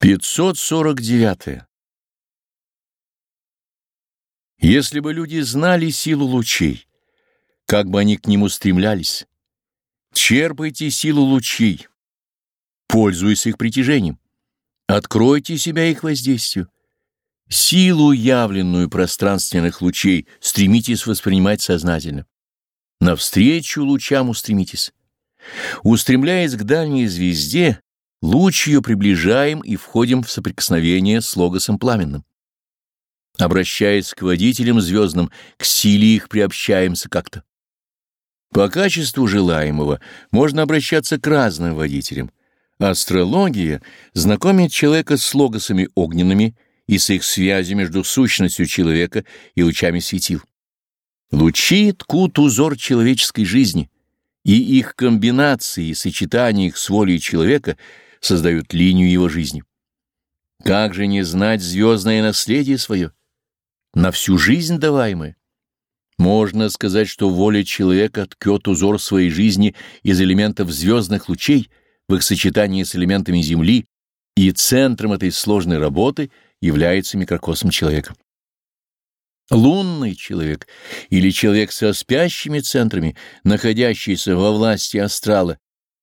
549. Если бы люди знали силу лучей, как бы они к ним устремлялись, черпайте силу лучей, пользуясь их притяжением, откройте себя их воздействию. Силу, явленную пространственных лучей, стремитесь воспринимать сознательно. Навстречу лучам устремитесь. Устремляясь к дальней звезде, Луч ее приближаем и входим в соприкосновение с логосом пламенным. Обращаясь к водителям звездным, к силе их приобщаемся как-то. По качеству желаемого можно обращаться к разным водителям. Астрология знакомит человека с логосами огненными и с их связью между сущностью человека и лучами светил. Лучи ткут узор человеческой жизни, и их комбинации и сочетание их с волей человека — создают линию его жизни. Как же не знать звездное наследие свое, на всю жизнь даваемое? Можно сказать, что воля человека ткет узор своей жизни из элементов звездных лучей в их сочетании с элементами Земли, и центром этой сложной работы является микрокосм человека. Лунный человек или человек со спящими центрами, находящийся во власти астрала,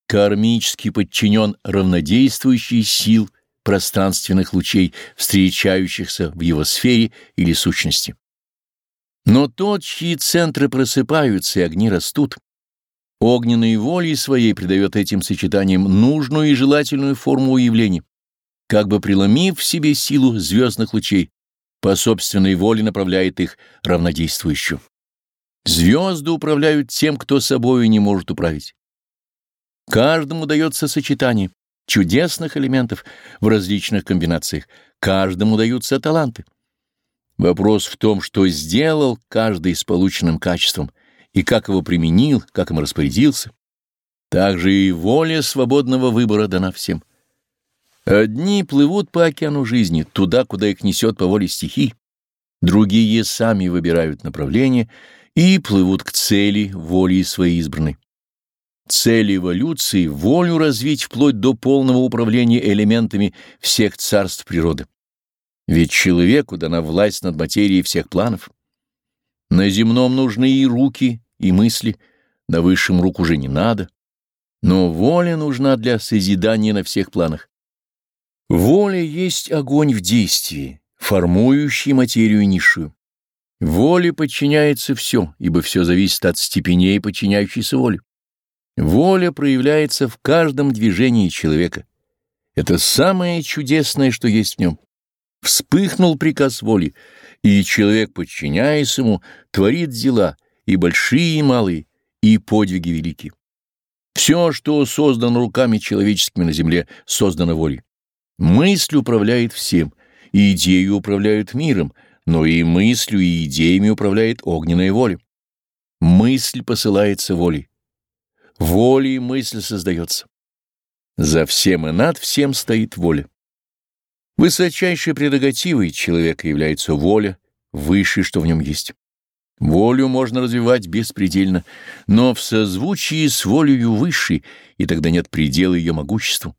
кармически подчинен равнодействующей сил пространственных лучей, встречающихся в его сфере или сущности. Но тот, чьи центры просыпаются и огни растут, огненной волей своей придает этим сочетаниям нужную и желательную форму уявления, как бы преломив в себе силу звездных лучей, по собственной воле направляет их равнодействующую. Звезды управляют тем, кто собою не может управить. Каждому дается сочетание чудесных элементов в различных комбинациях, каждому даются таланты. Вопрос в том, что сделал каждый с полученным качеством и как его применил, как им распорядился. Также и воля свободного выбора дана всем. Одни плывут по океану жизни, туда, куда их несет по воле стихий, другие сами выбирают направление и плывут к цели воли своей избранной. Цель эволюции — волю развить вплоть до полного управления элементами всех царств природы. Ведь человеку дана власть над материей всех планов. На земном нужны и руки, и мысли, на высшем рук уже не надо. Но воля нужна для созидания на всех планах. Воля есть огонь в действии, формующий материю низшую. Воле подчиняется все, ибо все зависит от степеней подчиняющейся воли. Воля проявляется в каждом движении человека. Это самое чудесное, что есть в нем. Вспыхнул приказ воли, и человек, подчиняясь ему, творит дела, и большие, и малые, и подвиги великие. Все, что создано руками человеческими на земле, создано волей. Мысль управляет всем, и идеи управляют миром, но и мыслью, и идеями управляет огненная воля. Мысль посылается волей. Волей мысль создается. За всем и над всем стоит воля. Высочайшей прерогативой человека является воля, высшее, что в нем есть. Волю можно развивать беспредельно, но в созвучии с волею высшей, и тогда нет предела ее могуществу.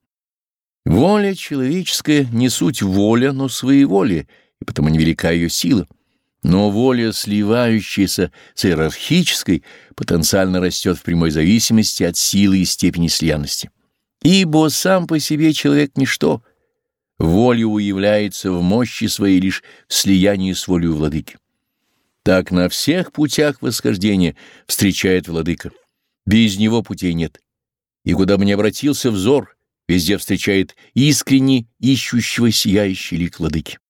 Воля человеческая не суть воля, но своеволие, и потому невелика ее сила. Но воля, сливающаяся с иерархической, потенциально растет в прямой зависимости от силы и степени слиянности. Ибо сам по себе человек — ничто. Воля уявляется в мощи своей лишь в слиянии с волей владыки. Так на всех путях восхождения встречает владыка. Без него путей нет. И куда бы ни обратился взор, везде встречает искренне ищущего сияющий лик владыки.